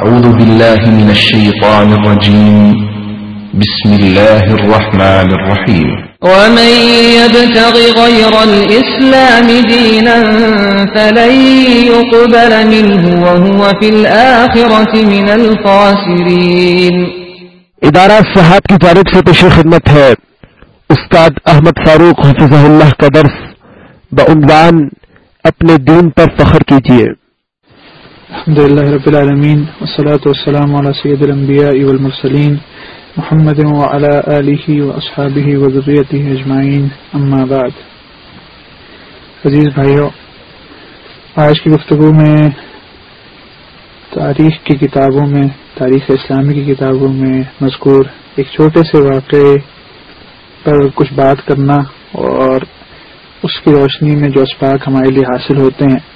أعوذ بالله من الشيطان الرجيم. بسم الله الرحمن الرحيم. ومن يبتغ غير الإسلام دينا فلن يقبل منه وهو في الآخرة من الخاسرين. ادارہ صحاب کی جانب سے پیش خدمت ہے استاد احمد فاروق حفظ اللہ کا درس. بعنوان اپنے دین پر فخر کیجیے الحمد لله رب العالمين، والصلاة والسلام على سيد الأنبياء والمرسلين محمد وعلى آله وأصحابه وذريته أجمعين، أما بعد. عزیز بھائیو، آج کی گفتگو میں تاریخ کی کتابوں میں، تاریخ اسلامی کی کتابوں میں مذکور ایک چھوٹے سے واقعے پر کچھ بات کرنا اور اس کی روشنی میں جو اسباق ہمارے لیے حاصل ہوتے ہیں۔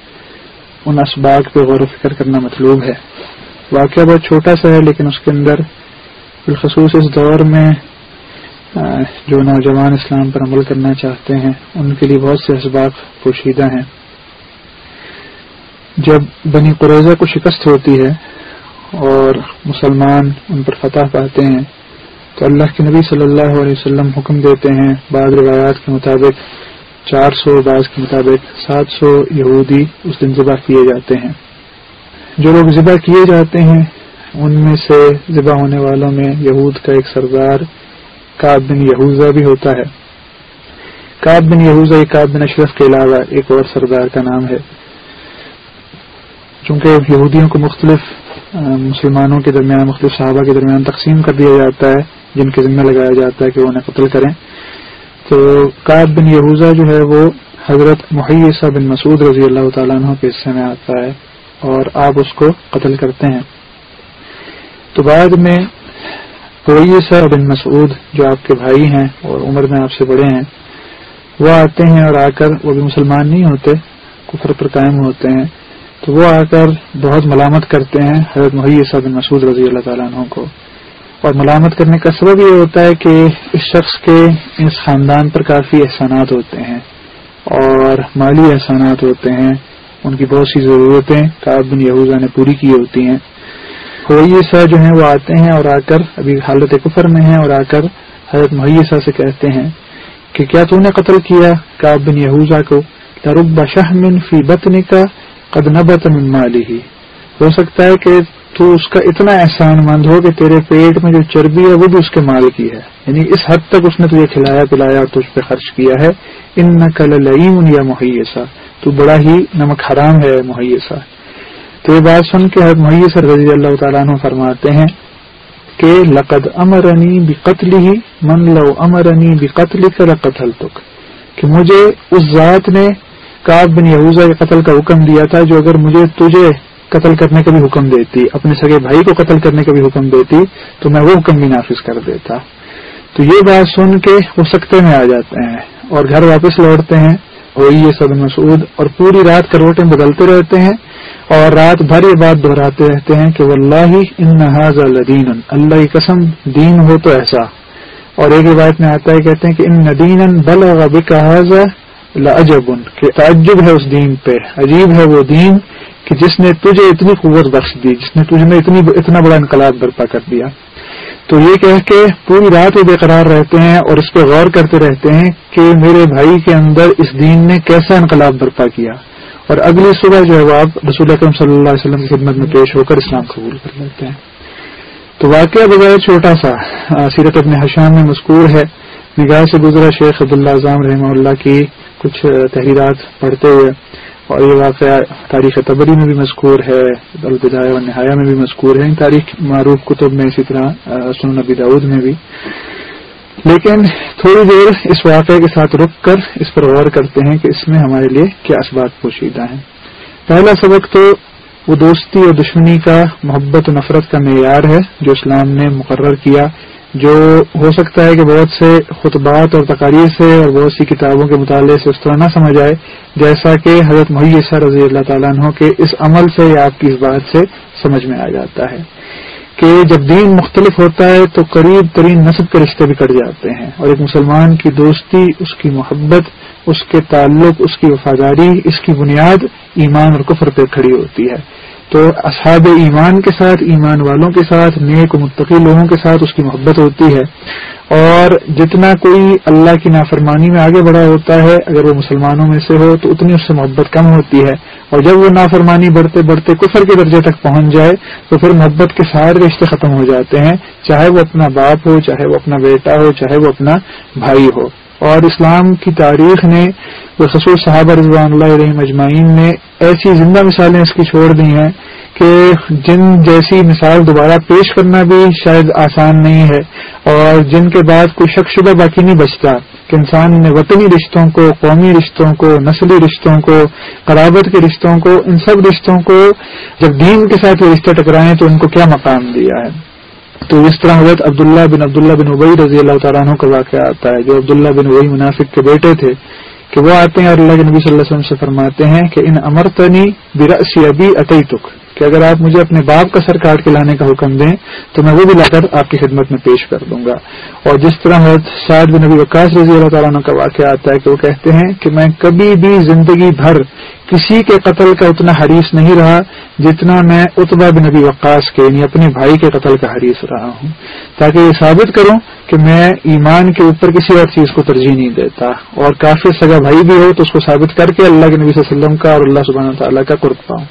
ان اسباق پہ غور و فکر کرنا مطلوب ہے۔ واقعہ بہت چھوٹا سا ہے، لیکن اس کے اندر بالخصوص اس دور میں جو نوجوان اسلام پر عمل کرنا چاہتے ہیں، ان کے لیے بہت سے اسباق پوشیدہ ہیں۔ جب بنی قریضہ کو شکست ہوتی ہے اور مسلمان ان پر فتح پاتے ہیں، تو اللہ کے نبی صلی اللہ علیہ وسلم حکم دیتے ہیں، بعض روایات کے مطابق چار سو بعض کے مطابق سات سو یہودی اس دن ذبح کیے جاتے ہیں۔ جو لوگ ذبح کیے جاتے ہیں، ان میں سے ذبح ہونے والوں میں یہود کا ایک سردار کاب بن یہوزہ بھی ہوتا ہے۔ کاب بن یہوزہ کاب بن اشرف کے علاوہ ایک اور سردار کا نام ہے۔ چونکہ یہودیوں کو مختلف مسلمانوں کے درمیان، مختلف صحابہ کے درمیان تقسیم کر دیا جاتا ہے، جن کے ذمہ لگایا جاتا ہے کہ وہ انہیں قتل کریں۔ تو کاب بن یہوزا جو ہے وہ حضرت محیثہ بن مسعود رضی اللہ تعالیٰ عنہ کے حصے میں آتا ہے اور آپ اس کو قتل کرتے ہیں۔ تو بعد میں محیثہ بن مسعود جو آپ کے بھائی ہیں اور عمر میں آپ سے بڑے ہیں، وہ آتے ہیں اور آ کر وہ بھی مسلمان نہیں ہوتے، کفر پر قائم ہوتے ہیں۔ تو وہ آ کر بہت ملامت کرتے ہیں حضرت محیثہ بن مسعود رضی اللہ تعالیٰ عنہ کو۔ اور ملامت کرنے کا سبب یہ ہوتا ہے کہ اس شخص کے اس خاندان پر کافی احسانات ہوتے ہیں اور مالی احسانات ہوتے ہیں۔ ان کی بہت سی ضرورتیں کاب بن یہوزا نے پوری کی ہوتی ہیں۔ ہوئیسا جو ہیں وہ آتے ہیں اور آ کر ابھی حالت کفر میں ہیں اور آ کر حضرت محیثہ سے کہتے ہیں کہ کیا تو نے قتل کیا کاب بن یہوزا کو؟ لرب شاہ من فی بتنے کا قد نبت من مالی۔ ہی ہو سکتا ہے کہ تو اس کا اتنا احسان مند ہو کہ تیرے پیٹ میں جو چربی ہے وہ بھی اس کے مال کی ہے۔ یعنی اس حد تک اس نے تجھے کھلایا پلایا اور تجھ پہ خرچ کیا ہے۔ ان نقل لعیم یا مہیسا۔ تو بڑا ہی نمک حرام ہے مہیسا۔ تو یہ بات سن کے مہیسر رضی اللہ تعالیٰ عنہ فرماتے ہیں کہ لقد امرنی بھی قتل ہی من لو امرنی بھی قتل قتل تک کہ مجھے اس ذات نے کاب بن یہوزا کے قتل کا حکم دیا تھا جو اگر مجھے تجھے قتل کرنے کا بھی حکم دیتی، اپنے سگے بھائی کو قتل کرنے کا بھی حکم دیتی، تو میں وہ حکم بھی نافذ کر دیتا۔ تو یہ بات سن کے وہ سکتے میں آ جاتے ہیں اور گھر واپس لوٹتے ہیں۔ وہی یہ سب مسعود اور پوری رات کروٹیں بدلتے رہتے ہیں اور رات بھر یہ بات دہراتے رہتے ہیں کہ واللہ ان ناز الدین اللہ کی قسم دین ہو تو ایسا۔ اور ایک روایت میں آتا ہے، کہتے ہیں کہ ان ندین بل لجب کہ تعجب ہے اس دین پہ، عجیب ہے وہ دین۔ کہ جس نے تجھے اتنی قوت بخش دی، جس نے تجھ میں اتنی اتنا بڑا انقلاب برپا کر دیا۔ تو یہ کہہ کے پوری رات وہ بے قرار رہتے ہیں اور اس پہ غور کرتے رہتے ہیں کہ میرے بھائی کے اندر اس دین نے کیسا انقلاب برپا کیا۔ اور اگلی صبح جو ہے وہ آپ رسول اکرم صلی اللہ علیہ وسلم کی خدمت میں پیش ہو کر اسلام قبول کر لیتے ہیں۔ تو واقعہ بغیر چھوٹا سا سیرت اپنے حشام میں مذکور ہے۔ نگاہ سے گزرا شیخ عبداللہ اعظم رحمہ اللہ کی کچھ تحریرات پڑھتے ہوئے۔ اور یہ واقعہ تاریخ تبری میں بھی مذکور ہے البدایہ و نہایا میں بھی مذکور ہے۔ تاریخ معروف کتب میں اسی طرح سن نبی داود میں بھی۔ لیکن تھوڑی دیر اس واقعے کے ساتھ رک کر اس پر غور کرتے ہیں کہ اس میں ہمارے لیے کیا اسباب پوشیدہ ہیں۔ پہلا سبق تو وہ دوستی اور دشمنی کا محبت و نفرت کا معیار ہے جو اسلام نے مقرر کیا جو ہو سکتا ہے کہ بہت سے خطبات اور تقاریر سے اور بہت سی کتابوں کے مطالعے سے اس طرح نہ سمجھ آئے، جیسا کہ حضرت محیثہ رضی اللہ تعالیٰ عنہ کے اس عمل سے یا آپ کی اس بات سے سمجھ میں آ جاتا ہے کہ جب دین مختلف ہوتا ہے تو قریب ترین نصب کے رشتے بھی کٹ جاتے ہیں اور ایک مسلمان کی دوستی، اس کی محبت، اس کے تعلق، اس کی وفاداری، اس کی بنیاد ایمان اور کفر پہ کھڑی ہوتی ہے۔ تو اصحاب ایمان کے ساتھ، ایمان والوں کے ساتھ، نیک و متقی لوگوں کے ساتھ اس کی محبت ہوتی ہے۔ اور جتنا کوئی اللہ کی نافرمانی میں آگے بڑھا ہوتا ہے، اگر وہ مسلمانوں میں سے ہو، تو اتنی اس سے محبت کم ہوتی ہے۔ اور جب وہ نافرمانی بڑھتے بڑھتے کفر کے درجے تک پہنچ جائے، تو پھر محبت کے سارے رشتے ختم ہو جاتے ہیں۔ چاہے وہ اپنا باپ ہو، چاہے وہ اپنا بیٹا ہو، چاہے وہ اپنا بھائی ہو۔ اور اسلام کی تاریخ نے بخصوص صحابہ رضوان اللہ علیہ مجمعین نے ایسی زندہ مثالیں اس کی چھوڑ دی ہیں کہ جن جیسی مثال دوبارہ پیش کرنا بھی شاید آسان نہیں ہے اور جن کے بعد کوئی شک شبہ باقی نہیں بچتا کہ انسان نے وطنی رشتوں کو، قومی رشتوں کو، نسلی رشتوں کو، قرابت کے رشتوں کو، ان سب رشتوں کو جب دین کے ساتھ یہ رشتے ٹکرائیں تو ان کو کیا مقام دیا ہے؟ تو اس طرح حضرت عبداللہ بن عبداللہ بن ابئی رضی اللہ تعالیٰ عنہ کا واقعہ آتا ہے جو عبداللہ بن ابئی منافق کے بیٹے تھے کہ وہ آتے ہیں اور اللہ کے نبی صلی اللہ علیہ وسلم سے فرماتے ہیں کہ ان امرتنی برسی ابی عطی تک کہ اگر آپ مجھے اپنے باپ کا سر کاٹ کے لانے کا حکم دیں تو میں وہ بھی لا کر آپ کی خدمت میں پیش کر دوں گا۔ اور جس طرح حضرت سعد بن نبی وکاس رضی اللہ تعالیٰ عنہ کا واقعہ آتا ہے کہ وہ کہتے ہیں کہ میں کبھی بھی زندگی بھر کسی کے قتل کا اتنا حریث نہیں رہا جتنا میں اتبا بن نبی وقاص کے یعنی اپنے بھائی کے قتل کا حریث رہا ہوں۔ تاکہ یہ ثابت کروں کہ میں ایمان کے اوپر کسی اور چیز کو ترجیح نہیں دیتا۔ اور کافی سگا بھائی بھی ہو تو اس کو ثابت کر کے اللہ کے نبی صلی اللہ علیہ وسلم کا اور اللہ سبحانہ تعالیٰ کا قرب پاؤں۔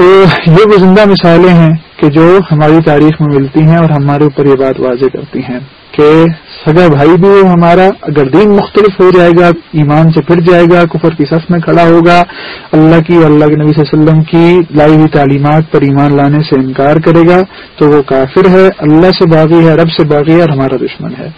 تو یہ وہ زندہ مثالیں ہیں کہ جو ہماری تاریخ میں ملتی ہیں اور ہمارے اوپر یہ بات واضح کرتی ہیں۔ کہ سگا بھائی بھی ہمارا اگر دین مختلف ہو جائے گا، ایمان سے پھر جائے گا، کفر کی صف میں کھڑا ہوگا، اللہ کی اللہ کے نبی صلی اللہ علیہ وسلم کی لائی ہوئی تعلیمات پر ایمان لانے سے انکار کرے گا تو وہ کافر ہے، اللہ سے باغی ہے، رب سے باغی ہے اور ہمارا دشمن ہے۔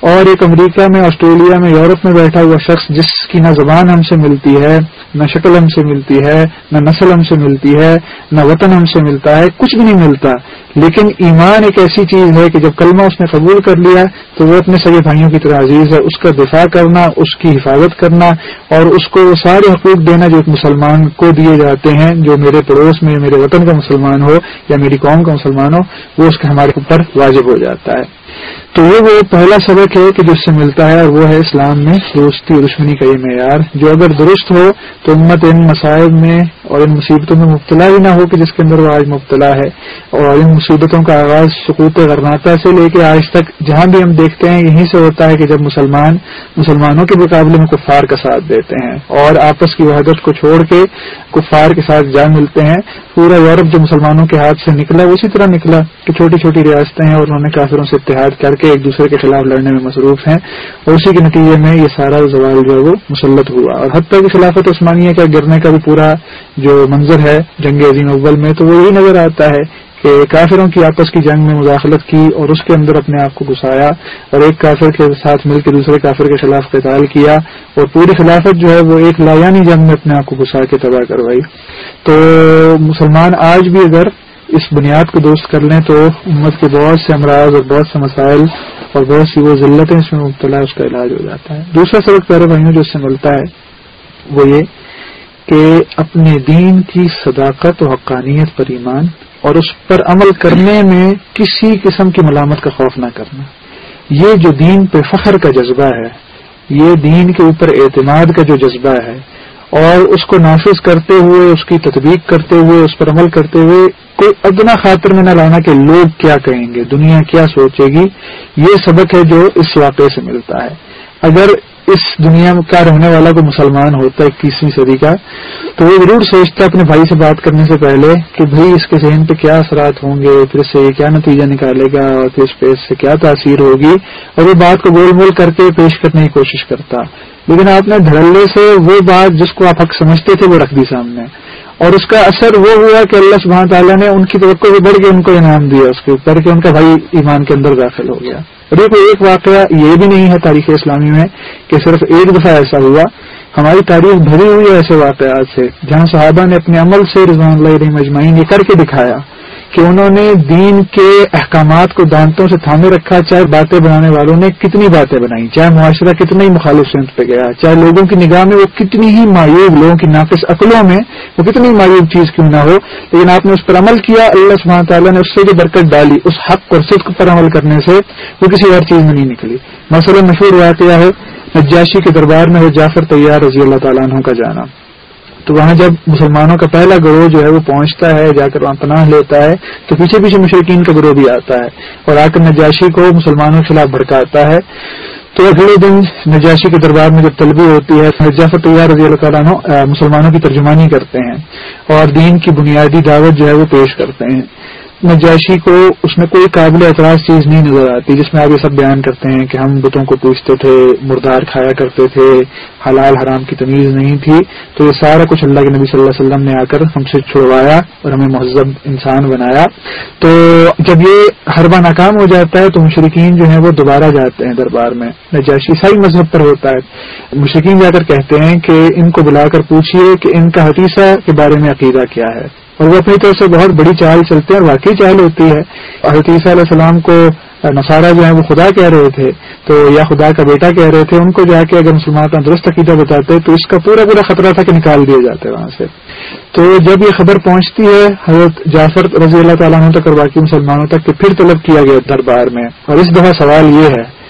اور ایک امریکہ میں، آسٹریلیا میں، یورپ میں بیٹھا ہوا شخص جس کی نہ زبان ہم سے ملتی ہے، نہ شکل ہم سے ملتی ہے، نہ نسل ہم سے ملتی ہے، نہ وطن ہم سے ملتا ہے، کچھ بھی نہیں ملتا۔ لیکن ایمان ایک ایسی چیز ہے کہ جب کلمہ اس نے قبول کر لیا تو وہ اپنے سبھی بھائیوں کی طرح عزیز ہے، اس کا دفاع کرنا، اس کی حفاظت کرنا اور اس کو وہ سارے حقوق دینا جو ایک مسلمان کو دیے جاتے ہیں، جو میرے پڑوس میں، میرے وطن کا مسلمان ہو یا میری قوم کا مسلمان ہو، وہ اس کا ہمارے اوپر واجب ہو جاتا ہے۔ تو یہ وہ پہلا سبق ہے کہ جس سے ملتا ہے اور وہ ہے اسلام میں دوستی اور دشمنی کا یہ معیار۔ جو اگر درست ہو تو امت ان مسائل میں اور ان مصیبتوں میں مبتلا ہی نہ ہو کہ جس کے اندر وہ آج مبتلا ہے۔ اور ان مصیبتوں کا آغاز سکوت غرناتا سے لے کے آج تک جہاں بھی ہم دیکھتے ہیں، یہیں سے ہوتا ہے کہ جب مسلمان مسلمانوں کے مقابلے میں کفار کا ساتھ دیتے ہیں اور آپس کی وحدت کو چھوڑ کے کفار کے ساتھ جا ملتے ہیں۔ پورا یورپ جو مسلمانوں کے ہاتھ سے نکلا، اسی طرح نکلا کہ چھوٹی چھوٹی ریاستیں ہیں اور انہوں نے کافروں سے اتحاد کر کے ایک دوسرے کے خلاف لڑنے میں مصروف ہیں، اور اسی کے نتیجے میں یہ سارا زوال جو ہے وہ مسلط ہوا۔ اور حتیٰ کی خلافت عثمانیہ کا گرنے کا بھی پورا جو منظر ہے جنگ عظیم اول میں، تو وہ یہی نظر آتا ہے کہ کافروں کی آپس کی جنگ میں مداخلت کی اور اس کے اندر اپنے آپ کو گھسایا اور ایک کافر کے ساتھ مل کے دوسرے کافر کے خلاف قتال کیا اور پوری خلافت جو ہے وہ ایک لایانی جنگ میں اپنے آپ کو گھسا کے تباہ کروائی۔ تو مسلمان آج بھی اگر اس بنیاد کو درست کر لیں تو امت کے بہت سے امراض اور بہت سے مسائل اور بہت سی وہ ذلتیں اس میں مبتلا اس کا علاج ہو جاتا ہے۔ دوسرا سبق پیارے بھائیوں جو اس سے ملتا ہے وہ یہ کہ اپنے دین کی صداقت و حقانیت پر ایمان اور اس پر عمل کرنے میں کسی قسم کی ملامت کا خوف نہ کرنا۔ یہ جو دین پہ فخر کا جذبہ ہے، یہ دین کے اوپر اعتماد کا جو جذبہ ہے اور اس کو نافذ کرتے ہوئے، اس کی تطبیق کرتے ہوئے، اس پر عمل کرتے ہوئے، کوئی ادنا خاطر میں نہ لانا کہ لوگ کیا کہیں گے، دنیا کیا سوچے گی، یہ سبق ہے جو اس واقعے سے ملتا ہے۔ اگر اس دنیا کا رہنے والا کوئی مسلمان ہوتا ہے اکیسویں صدی کا، تو وہ ضرور سوچتا ہے اپنے بھائی سے بات کرنے سے پہلے کہ بھائی اس کے ذہن پہ کیا اثرات ہوں گے، پھر اس سے کیا نتیجہ نکالے گا اور پھر اس پہ اس سے کیا تاثیر ہوگی؟ اور وہ بات کو گول مول کر کے پیش کرنے کی کوشش کرتا۔ لیکن آپ نے دھڑلے سے وہ بات جس کو آپ حق سمجھتے تھے وہ رکھ دی سامنے۔ اور اس کا اثر وہ ہوا کہ اللہ سبحانہ تعالیٰ نے ان کی توقع سے بڑھ کے ان کو انعام دیا، اس کے اوپر کہ ان کا بھائی ایمان کے اندر داخل ہو گیا۔ اور یہ کوئی ایک واقعہ یہ بھی نہیں ہے تاریخ اسلامی میں کہ صرف ایک دفعہ ایسا ہوا۔ ہماری تاریخ بھری ہوئی ہے ایسے واقعات سے۔ جہاں صحابہ نے اپنے عمل سے رضوان اللہ علیہ مجمعین یہ کر کے دکھایا۔ کہ انہوں نے دین کے احکامات کو دانتوں سے تھامے رکھا، چاہے باتیں بنانے والوں نے کتنی باتیں بنائی چاہے معاشرہ کتنا ہی مخالف سمت پہ گیا، چاہے لوگوں کی نگاہ میں وہ کتنی ہی مایوب، لوگوں کی ناقص عقلوں میں وہ کتنی مایوب چیز کیوں نہ ہو، لیکن آپ نے اس پر عمل کیا، اللہ سبحانہ تعالیٰ نے اس سے جو برکت ڈالی، اس حق اور صدق پر عمل کرنے سے وہ کسی اور چیز میں نہیں نکلی۔ مثلا مشہور واقعہ ہے، نجاشی کے دربار میں وہ جعفر تیار رضی اللہ تعالیٰ عنہ کا جانا۔ تو وہاں جب مسلمانوں کا پہلا گروہ جو ہے وہ پہنچتا ہے، جا کر وہاں پناہ لیتا ہے، تو پیچھے پیچھے مشرقین کا گروہ بھی آتا ہے۔ اور آ کر نجاشی کو مسلمانوں کے خلاف بھڑکاتا ہے۔ تو اگلے دن نجاشی کے دربار میں جب طلبی ہوتی ہے نجافت طیار رضی اللہ تعالیٰ مسلمانوں کی ترجمانی کرتے ہیں۔ اور دین کی بنیادی دعوت جو ہے وہ پیش کرتے ہیں۔ نجاشی کو اس میں کوئی قابل اعتراض چیز نہیں نظر آتی، جس میں آپ یہ سب بیان کرتے ہیں کہ ہم بتوں کو پوچھتے تھے، مردار کھایا کرتے تھے، حلال حرام کی تمیز نہیں تھی، تو یہ سارا کچھ اللہ کے نبی صلی اللہ علیہ وسلم نے آ کر ہم سے چھڑوایا اور ہمیں مہذب انسان بنایا۔ تو جب یہ حربہ ناکام ہو جاتا ہے تو مشرقین جو ہیں وہ دوبارہ جاتے ہیں دربار میں۔ نجاشی عیسائی مذہب پر ہوتا ہے۔ مشرقین جا کر کہتے ہیں کہ ان کو بلا کر پوچھیے کہ ان کا حتیثہ کے بارے میں عقیدہ کیا ہے۔ اور وہ اپنی طرف سے بہت بڑی چال چلتے ہیں اور واقعی چال ہوتی ہے۔ اور حتیثہ علیہ السلام کو نصارہ جو ہے وہ خدا کہہ رہے تھے۔ تو یا خدا کا بیٹا کہہ رہے تھے، ان کو جا کے اگر مسلمان کا درست عقیدہ بتاتے تو اس کا پورا پورا خطرہ تھا کہ نکال دیے جاتے وہاں سے۔ تو جب یہ خبر پہنچتی ہے، حضرت جعفر رضی اللہ تعالیٰ عنہ تک اور باقی مسلمانوں تک کہ پھر طلب کیا گیا دربار میں۔ اور اس دفعہ سوال یہ ہے۔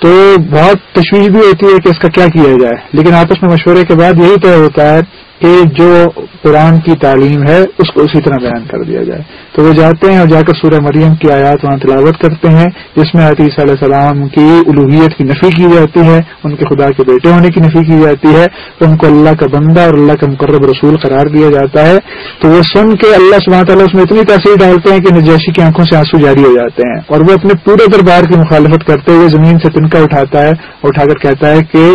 تو بہت تشویش بھی ہوتی ہے کہ اس کا کیا کیا جائے۔ لیکن آپس میں مشورے کے بعد یہی طے ہوتا ہے کہ جو قرآن کی تعلیم ہے، اس کو اسی طرح بیان کر دیا جائے۔ تو وہ جاتے ہیں اور جا کر سورہ مریم کی آیات وہاں تلاوت کرتے ہیں، جس میں حتیث علیہ السلام کی الوحیت کی نفی کی جاتی ہے، ان کے خدا کے بیٹے ہونے کی نفی کی جاتی ہے۔ تو ان کو اللہ کا بندہ اور اللہ کا مقرب رسول قرار دیا جاتا ہے۔ تو وہ سن کے اللہ سبحانہ تعالیٰ اس میں اتنی تاثیر ڈالتے ہیں کہ نجاشی کی آنکھوں سے آنسو جاری ہو جاتے ہیں۔ اور وہ اپنے پورے دربار کی مخالفت کرتے ہوئے زمین سے تنکا اٹھاتا ہے اٹھا کر کہتا ہے کہ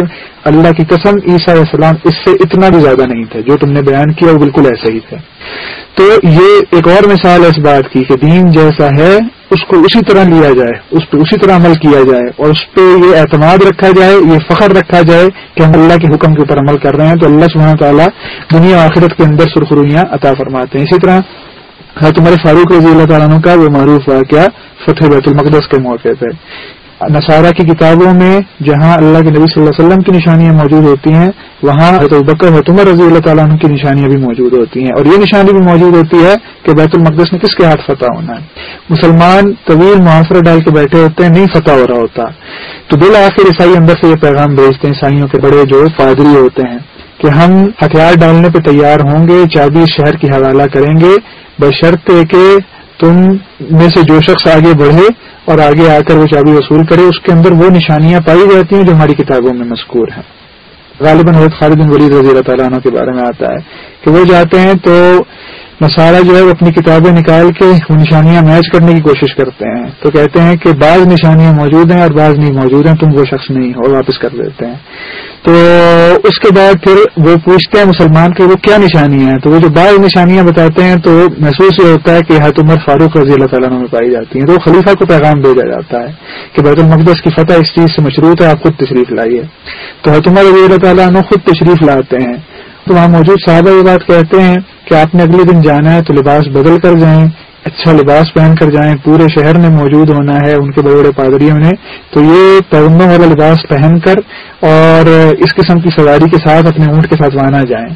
اللہ کی قسم عیسیٰ علیہ السلام اس سے اتنا بھی زیادہ نہیں تھے، جو تم نے بیان کیا وہ بالکل ایسے ہی تھے۔ تو یہ ایک اور مثال ہے اس بات کی کہ دین جیسا ہے، اس کو اسی طرح لیا جائے، اس پہ اسی طرح عمل کیا جائے اور اس پہ یہ اعتماد رکھا جائے، یہ فخر رکھا جائے کہ ہم اللہ کے حکم کے اوپر عمل کر رہے ہیں۔ تو اللہ سبحانہ تعالیٰ دنیا آخرت کے اندر سرخرویاں عطا فرماتے ہیں۔ اسی طرح ہاں تمہارے فاروق رضی اللہ تعالیٰ عنہ کا وہ معروف ہوا کیا فتح بیت المقدس کے موقع پہ نصارہ کی کتابوں میں جہاں اللہ کے نبی صلی اللہ علیہ وسلم کی نشانیاں موجود ہوتی ہیں، وہاں حضرت حتمر رضی اللہ تعالیٰ عنہ کی نشانیاں بھی موجود ہوتی ہیں۔ اور یہ نشانی بھی موجود ہوتی ہے کہ بیت المقدس میں کس کے ہاتھ فتح ہونا ہے۔ مسلمان طویل معافرہ ڈال کے بیٹھے ہوتے ہیں، نہیں فتح ہو رہا ہوتا۔ تو بالآخر عیسائی اندر سے یہ پیغام بھیجتے ہیں، عیسائیوں کے بڑے جو پادری ہوتے ہیں کہ ہم ہتھیار ڈالنے پہ تیار ہوں گے، چابی شہر کی حوالہ کریں گے بشرط کہ تم میں سے جو شخص آگے بڑھے اور آگے آ کر وہ چابی وصول کرے، اس کے اندر وہ نشانیاں پائی جاتی ہیں جو ہماری کتابوں میں مذکور ہیں۔ غالباً حضرت خالد بن ولید رضی اللہ تعالیٰ عنہ کے بارے میں آتا ہے کہ وہ جاتے ہیں تو نصارہ جو ہے وہ اپنی کتابیں نکال کے وہ نشانیاں میچ کرنے کی کوشش کرتے ہیں۔ تو کہتے ہیں کہ بعض نشانیاں موجود ہیں اور بعض نہیں موجود ہیں، تم وہ شخص نہیں اور واپس کر دیتے ہیں۔ تو اس کے بعد پھر وہ پوچھتے ہیں مسلمان کہ وہ کیا نشانیاں ہیں؟ تو وہ جو بعض نشانیاں بتاتے ہیں تو محسوس یہ ہوتا ہے کہ حت عمر فاروق رضی اللہ تعالیٰ میں پائی جاتی ہیں۔ تو خلیفہ کو پیغام بھیجا جاتا ہے کہ بیت المقدس کی فتح اس چیز سے مشروط ہے، آپ خود تشریف لائیے۔ تو حت عمر رضی اللہ تعالیٰ عنہ خود تشریف لاتے ہیں۔ تو وہاں موجود صاحبہ یہ بات کہتے ہیں کہ آپ نے اگلے دن جانا ہے تو لباس بدل کر جائیں اچھا لباس پہن کر جائیں، پورے شہر میں موجود ہونا ہے ان کے بڑے بڑے پادریوں نے، تو یہ پیغمبوں والا لباس پہن کر اور اس قسم کی سواری کے ساتھ اپنے اونٹ کے ساتھ وانا جائیں۔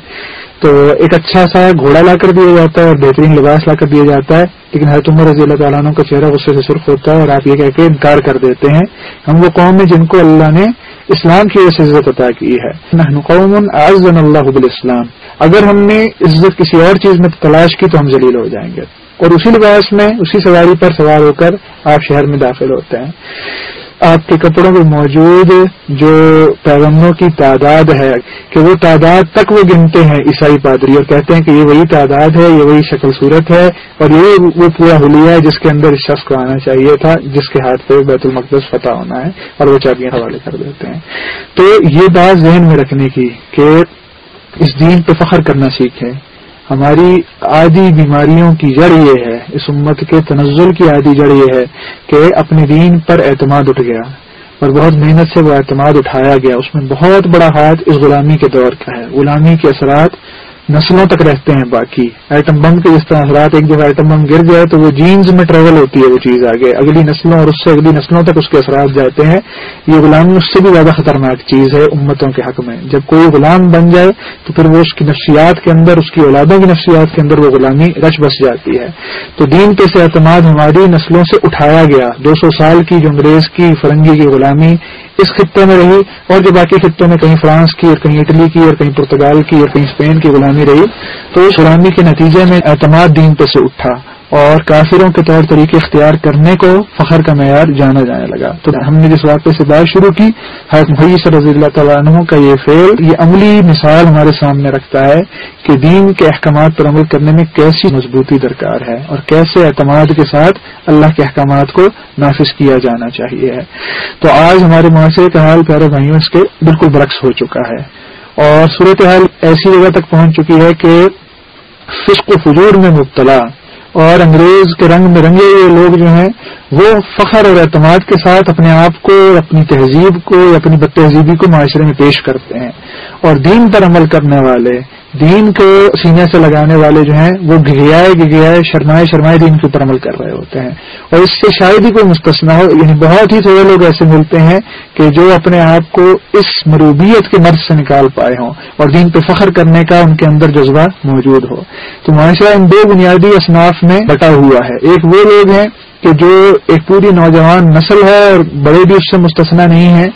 تو ایک اچھا سا گھوڑا لا کر دیا جاتا ہے اور بہترین لباس لا کر دیا جاتا ہے، لیکن حضرت عمر رضی اللہ تعالیٰ عنہ کا چہرہ غصے سے سرخ ہوتا ہے اور آپ یہ کہہ کے انکار کر دیتے ہیں۔ ہم وہ قوم ہیں جن کو اللہ نے اسلام کی وجہ سے عزت عطا کی ہے۔ قوم اللہ اسلام اگر ہم نے عزت کسی اور چیز میں تلاش کی تو ہم ذلیل ہو جائیں گے۔ اور اسی لباس میں، اسی سواری پر سوار ہو کر آپ شہر میں داخل ہوتے ہیں۔ آپ کے کپڑوں میں موجود جو پیغمبروں کی تعداد ہے کہ وہ تعداد تک وہ گنتے ہیں عیسائی پادری اور کہتے ہیں کہ یہ وہی تعداد ہے، یہ وہی شکل صورت ہے اور یہ وہ پورا حلیہ ہے جس کے اندر اس شخص کو آنا چاہیے تھا، جس کے ہاتھ پہ بیت المقدس فتح ہونا ہے اور وہ چابیاں حوالے کر دیتے ہیں۔ تو یہ بات ذہن میں رکھنے کی کہ اس دین پہ فخر کرنا سیکھیں۔ ہماری آدھی بیماریوں کی جڑ یہ ہے، اس امت کے تنزل کی آدھی جڑ یہ ہے کہ اپنے دین پر اعتماد اٹھ گیا۔ اور بہت محنت سے وہ اعتماد اٹھایا گیا۔ اس میں بہت بڑا ہاتھ اس غلامی کے دور کا ہے۔ غلامی کے اثرات نسلوں تک رہتے ہیں باقی۔ ایٹم بم کے جس طرح اثرات ایک دفعہ ایٹم بم گر جائے تو وہ جینز میں ٹریول ہوتی ہے وہ چیز آگے۔ اگلی نسلوں اور اس سے اگلی نسلوں تک اس کے اثرات جاتے ہیں۔ یہ غلامی اس سے بھی زیادہ خطرناک چیز ہے امتوں کے حق میں۔ جب کوئی غلام بن جائے تو پھر وہ اس کی نفسیات کے اندر، اس کی اولادوں کی نفسیات کے اندر وہ غلامی رچ بس جاتی ہے۔ تو دین پہ سے اعتماد ہماری نسلوں سے اٹھایا گیا۔ دو سو سال کی جو انگریز کی، فرنگی کی غلامی اس خطے میں رہی اور جو باقی خطوں میں کہیں فرانس کی اور کہیں اٹلی کی اور کہیں پرتگال کی اور کہیں اسپین کی غلامی رہی تو اس غلامی کے نتیجے میں اعتماد دین پہ سے اٹھا۔ اور کافروں کے طور طریقے اختیار کرنے کو فخر کا معیار جانا جانے لگا۔ تو ہم نے جس واقعے سے بات شروع کی، حضرت رضی اللہ تعالیٰ عنہ کا یہ فیل یہ عملی مثال ہمارے سامنے رکھتا ہے کہ دین کے احکامات پر عمل کرنے میں کیسی مضبوطی درکار ہے اور کیسے اعتماد کے ساتھ اللہ کے احکامات کو نافذ کیا جانا چاہیے تو آج ہمارے معاشرے کا حال پیارے بھائیوں، اس کے بالکل برعکس ہو چکا ہے۔ اور صورتحال ایسی جگہ تک پہنچ چکی ہے کہ فسق و فجور میں مبتلا اور انگریز کے رنگ میں رنگے ہوئے لوگ جو ہیں، وہ فخر اور اعتماد کے ساتھ اپنے آپ کو، اپنی تہذیب کو یا اپنی بد تہذیبی کو معاشرے میں پیش کرتے ہیں اور دین پر عمل کرنے والے دین کو سینے سے لگانے والے جو ہیں، وہ گگیائے گگیائے شرمائے شرمائے دین کے اوپر عمل کر رہے ہوتے ہیں۔ اور اس سے شاید ہی کوئی مستثنا ہو یعنی بہت ہی تھوڑے لوگ ایسے ملتے ہیں کہ جو اپنے آپ کو اس مروبیت کے مرض سے نکال پائے ہوں اور دین پہ فخر کرنے کا ان کے اندر جذبہ موجود ہو۔ تو معاشرہ ان دو بنیادی اصناف میں بٹا ہوا ہے۔ ایک وہ لوگ ہیں کہ جو ایک پوری نوجوان نسل ہے اور بڑے بھی اس سے مستثنا نہیں ہے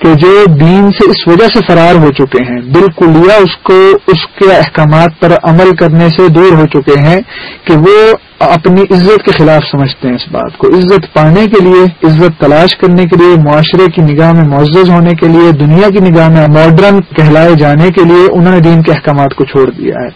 کہ جو دین سے اس وجہ سے فرار ہو چکے ہیں بالکل یا اس کو، اس کے احکامات پر عمل کرنے سے دور ہو چکے ہیں، کہ وہ اپنی عزت کے خلاف سمجھتے ہیں اس بات کو۔ عزت پانے کے لیے، عزت تلاش کرنے کے لیے، معاشرے کی نگاہ میں معزز ہونے کے لیے، دنیا کی نگاہ میں ماڈرن کہلائے جانے کے لیے انہوں نے دین کے احکامات کو چھوڑ دیا ہے۔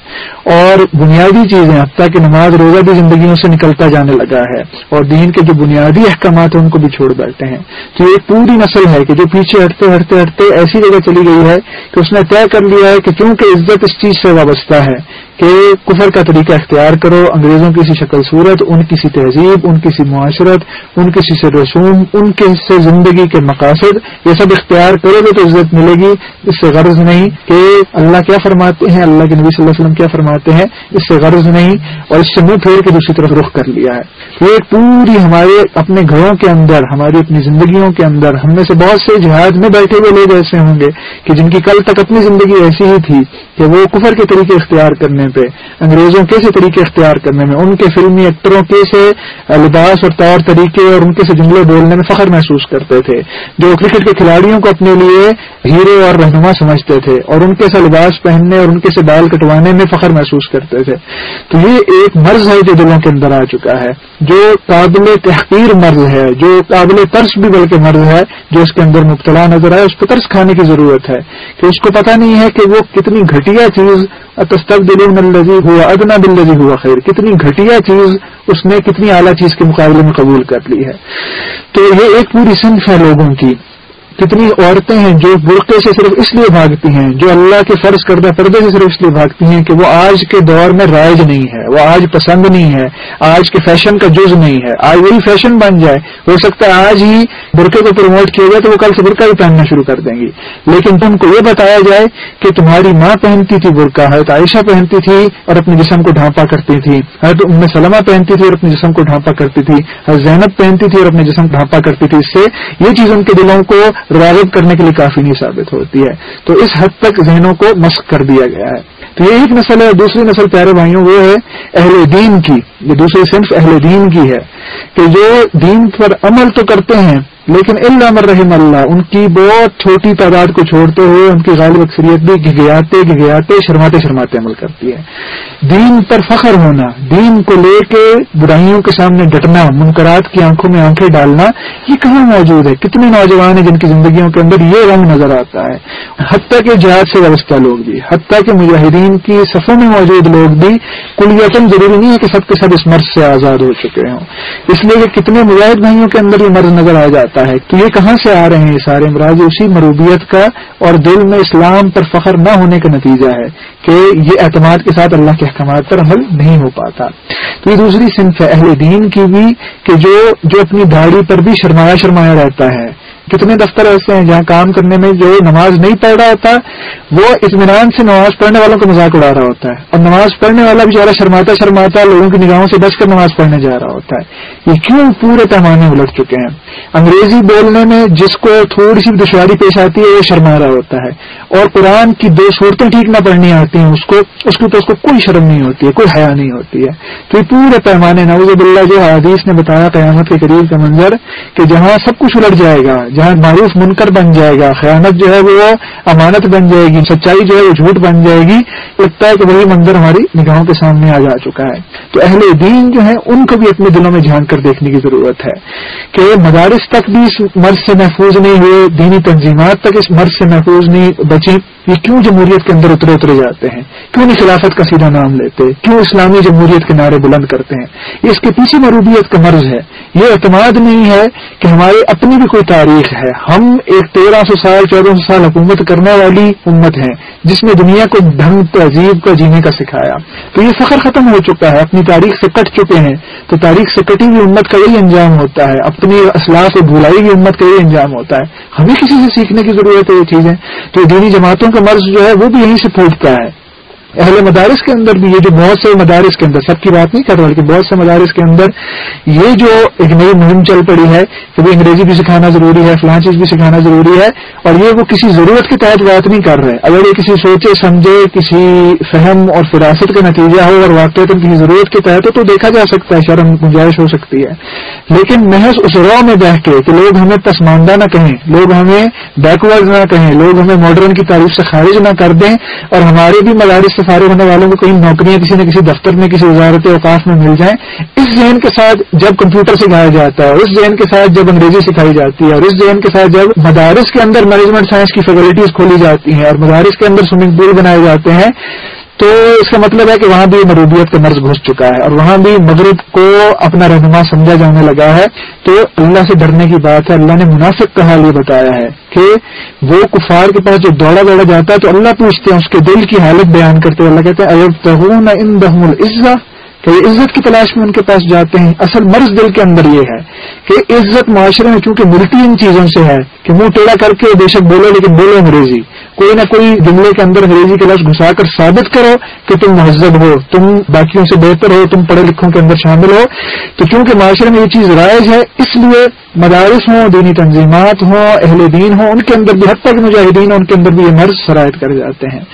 اور بنیادی چیزیں اب تک نماز روزہ بھی زندگیوں سے نکلتا جانے لگا ہے۔ اور دین کے جو بنیادی احکامات ہیں، ان کو بھی چھوڑ بیٹھے ہیں۔ تو یہ ایک پوری نسل ہے کہ جو پیچھے ہٹتے ہٹتے ہٹتے ایسی جگہ چلی گئی ہے کہ اس نے طے کر لیا ہے کہ چونکہ عزت اس چیز سے وابستہ ہے کہ کفر کا طریقہ اختیار کرو، انگریزوں کی سی شکل صورت، ان کی سی تہذیب، ان کی سی معاشرت، ان کی سی رسوم، ان کے سے زندگی کے مقاصد، یہ سب اختیار کرو گے تو عزت ملے گی۔ اس سے غرض نہیں کہ اللہ کیا فرماتے ہیں، اللہ کے نبی صلی اللہ علیہ وسلم کیا فرماتے ہیں، اس سے غرض نہیں، اور اس سے منہ پھیر کے دوسری طرف رخ کر لیا ہے۔ یہ پوری ہمارے اپنے گھروں کے اندر، ہماری اپنی زندگیوں کے اندر، ہم میں سے بہت سے جہاد میں بیٹھے ہوئے لوگ ایسے ہوں گے کہ جن کی کل تک اپنی زندگی ایسی ہی تھی کہ وہ کفر کے طریقے اختیار کرنے پہ۔ انگریزوں کے سے طریقے اختیار کرنے میں؟ ان کے فلمی ایکٹروں کے سے لباس اور طور طریقے اور ان کے سے جملے بولنے میں فخر محسوس کرتے تھے؟ جو کرکٹ کے کھلاڑیوں کو اپنے لیے ہیرو اور رہنما سمجھتے تھے اور ان کے سے لباس پہننے اور ان کے سے بال کٹوانے میں فخر محسوس کرتے تھے۔ تو یہ ایک مرض ہے جو دلوں کے اندر آ چکا ہے، جو قابل تحقیر مرض ہے، جو قابل ترس بھی بلکہ مرض ہے، جو اس کے اندر مبتلا نظر آئے، اس کو ترس کھانے کی ضرورت ہے۔ کہ اس کو پتہ نہیں ہے کہ وہ کتنی گھٹیا چیز تستقبلون الذي هو ادنى بالذي هو خیر کتنی گھٹیا چیز اس نے کتنی اعلیٰ چیز کے مقابلے میں قبول کر لی ہے۔ تو یہ ایک پوری صنف ہے لوگوں کی۔ کتنی عورتیں ہیں جو برقعے سے صرف اس لیے بھاگتی ہیں، جو اللہ کے فرض کردہ پردے سے صرف اس لیے بھاگتی ہیں کہ وہ آج کے دور میں رائج نہیں ہے، وہ آج پسند نہیں ہے، آج کے فیشن کا جز نہیں ہے۔ آج وہی فیشن بن جائے۔ ہو سکتا ہے آج ہی برقعے کو پروموٹ کیا جائے تو وہ کل سے برقع بھی پہننا شروع کر دیں گی۔ لیکن تم کو یہ بتایا جائے کہ تمہاری ماں پہنتی تھی برقع حضرت عائشہ پہنتی تھی اور اپنے جسم کو ڈھانپا کرتی تھی۔ حضرت ام سلمہ پہنتی تھی اور اپنے جسم کو ڈھانپا کرتی تھی۔ حضرت زینب پہنتی تھی اور اپنے جسم کو ڈھانپا کرتی تھی۔ اس سے یہ چیز ان کے دلوں کو راغب کرنے کے لیے کافی نہیں ثابت ہوتی ہے۔ تو اس حد تک ذہنوں کو مشق کر دیا گیا ہے۔ تو یہ ایک نسل ہے۔ دوسری نسل پیارے بھائیوں، وہ ہے اہل دین کی۔ یہ دوسری صنف اہل دین کی ہے کہ جو دین پر عمل تو کرتے ہیں لیکن اللہ مرحم اللہ، ان کی بہت چھوٹی تعداد کو چھوڑتے ہوئے ان کی غالب اکثریت بھی گھگیاتے گھگیاتے شرماتے شرماتے عمل کرتی ہے۔ دین پر فخر ہونا، دین کو لے کے برائیوں کے سامنے ڈٹنا، منکرات کی آنکھوں میں آنکھیں ڈالنا، یہ کہاں موجود ہے؟ کتنے نوجوان ہیں جن کی زندگیوں کے اندر یہ رنگ نظر آتا ہے۔ حتیٰ کہ جہاد سے وابستہ لوگ بھی، حتیٰ کہ مجاہدین کی صفوں میں موجود لوگ بھی، کل ضروری نہیں ہے کہ سب کے سب اس مرض سے آزاد ہو چکے ہوں۔ اس لیے کہ کتنے مجاہد بھائیوں کے اندر یہ مرض نظر آ جاتا ہے تو یہ کہاں سے آ رہے ہیں سارے امراض اسی مروبیت کا اور دل میں اسلام پر فخر نہ ہونے کا نتیجہ ہے کہ یہ اعتماد کے ساتھ اللہ کے احکامات پر عمل نہیں ہو پاتا۔ تو یہ دوسری صنف ہے اہل دین کی بھی کہ جو جو اپنی داڑھی پر بھی شرمایا شرمایا رہتا ہے۔ کتنے دفتر ایسے ہیں جہاں کام کرنے میں جو نماز نہیں پڑھ رہا ہوتا، وہ اطمینان سے نماز پڑھنے والوں کا مذاق اڑا رہا ہوتا ہے۔ اور نماز پڑھنے والا بھی زیادہ شرماتا شرماتا لوگوں کی نگاہوں سے بچ کر نماز پڑھنے جا رہا ہوتا ہے۔ یہ کیوں پورے پیمانے الٹ چکے ہیں؟ انگریزی بولنے میں جس کو تھوڑی سی دشواری پیش آتی ہے، وہ شرما رہا ہوتا ہے۔ اور قرآن کی دو صورتیں ٹھیک نہ پڑھنی آتی ہیں، اس کو، اس کی تو اس کو کوئی شرم نہیں ہوتی ہے، کوئی حیا نہیں ہوتی ہے۔ تو یہ پورے پیمانے نوز اللہ جو حدیث نے بتایا قیامت کے قریب کا منظر، کہ جہاں سب کچھ الٹ جائے گا جہاں معروف منکر بن جائے گا، خیانت جو ہے وہ امانت بن جائے گی، سچائی جو ہے وہ جھوٹ بن جائے گی۔ لگتا ہے کہ وہی منظر ہماری نگاہوں کے سامنے آ جا چکا ہے۔ تو اہل دین جو ہے ان کو بھی اپنے دلوں میں جھان کر دیکھنے کی ضرورت ہے کہ مدارس تک بھی اس مرض سے محفوظ نہیں ہوئے، دینی تنظیمات تک اس مرض سے محفوظ نہیں، بچی یہ کیوں جمہوریت کے اندر اترے اترے جاتے ہیں؟ کیوں نہیں خلافت کا سیدھا نام لیتے کیوں اسلامی جمہوریت کے نعرے بلند کرتے ہیں؟ اس کے پیچھے مروبیت کا مرض ہے۔ یہ اعتماد نہیں ہے کہ ہماری اپنی بھی کوئی تاریخ ہے۔ ہم ایک تیرہ سو سال، چودہ سو سال حکومت کرنے والی امت ہیں، جس نے دنیا کو ڈھنگ تہذیب کا جینے کا سکھایا۔ تو یہ فخر ختم ہو چکا ہے، اپنی تاریخ سے کٹ چکے ہیں۔ تو تاریخ سے کٹی ہوئی امت کا یہی انجام ہوتا ہے۔ اپنی اسلحہ سے بھلائی ہوئی امت کا یہی انجام ہوتا ہے۔ ہمیں کسی سے سیکھنے کی ضرورت ہے یہ چیزیں؟ تو دینی جماعتوں مرض جو ہے وہ بھی یہیں سے پھوٹتا ہے۔ اہل مدارس کے اندر بھی یہ جو بہت سے مدارس کے اندر، سب کی بات نہیں کر رہا لیکن بہت سے مدارس کے اندر یہ جو ایک نئی مہم چل پڑی ہے کہ وہ انگریزی بھی سکھانا ضروری ہے، فلاں چیز بھی سکھانا ضروری ہے، اور یہ وہ کسی ضرورت کے تحت بات نہیں کر رہے۔ اگر یہ کسی سوچے، سمجھے، کسی فہم اور فراست کا نتیجہ ہو، اور واقع کسی ضرورت کے تحت ہو، تو دیکھا جا سکتا ہے، شرم، گنجائش ہو سکتی ہے۔ لیکن محض اس رو میں بہ کے کہ لوگ ہمیں پسماندہ نہ کہیں، لوگ ہمیں بیکورڈ نہ کہیں، لوگ ہمیں ماڈرن کی تعریف سے خارج نہ کر دیں، اور ہمارے بھی مدارس سے فارغ ہونے والوں کو کہیں نوکریاں کسی نہ کسی دفتر میں، کسی وزارت اوقاف میں مل جائیں۔ اس ذہن کے ساتھ جب کمپیوٹر سکھایا جاتا ہے، اس ذہن کے ساتھ جب انگریزی سکھائی جاتی ہے، اور اس ذہن کے ساتھ جب مدارس کے اندر مینجمنٹ سائنس کی فیکلٹیز کھولی جاتی ہیں، اور مدارس کے اندر سوئمنگ پول بنائے جاتے ہیں تو اس کا مطلب ہے کہ وہاں بھی مروبیت کا مرض گھس چکا ہے اور وہاں بھی مغرب کو اپنا رہنما سمجھا جانے لگا ہے۔ تو اللہ سے ڈرنے کی بات ہے، اللہ نے مناسب کا حال یہ بتایا ہے کہ وہ کفار کے پاس جو دوڑا دوڑا جاتا ہے تو اللہ پوچھتے ہیں، اس کے دل کی حالت بیان کرتے ہیں اللہ کہتے ہیں ان دہم العزا کہ یہ عزت کی تلاش میں ان کے پاس جاتے ہیں۔ اصل مرض دل کے اندر یہ ہے کہ عزت معاشرے میں چونکہ ملتی ان چیزوں سے ہے کہ منہ ٹیڑا کر کے بے شک بولو لیکن بولو انگریزی۔ کوئی نہ کوئی جملے کے اندر انگریزی کے لفظ گھسا کر ثابت کرو کہ تم مہذب ہو، تم باقیوں سے بہتر ہو، تم پڑھے لکھوں کے اندر شامل ہو۔ تو چونکہ معاشرے میں یہ چیز رائج ہے، اس لیے مدارس ہوں، دینی تنظیمات ہوں، اہل دین ہوں، ان کے اندر بھی حد تک مجاہدین ہوں، ان کے اندر بھی یہ مرض شرائط کر جاتے ہیں۔